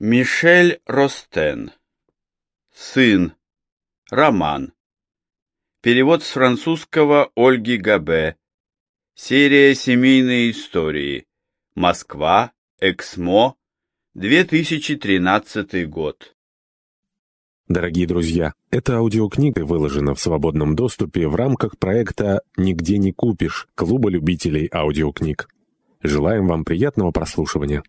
Мишель Ростен. Сын. Роман. Перевод с французского Ольги Габе. Серия «Семейные истории». Москва. Эксмо. 2013 год. Дорогие друзья, эта аудиокнига выложена в свободном доступе в рамках проекта «Нигде не купишь» Клуба любителей аудиокниг. Желаем вам приятного прослушивания.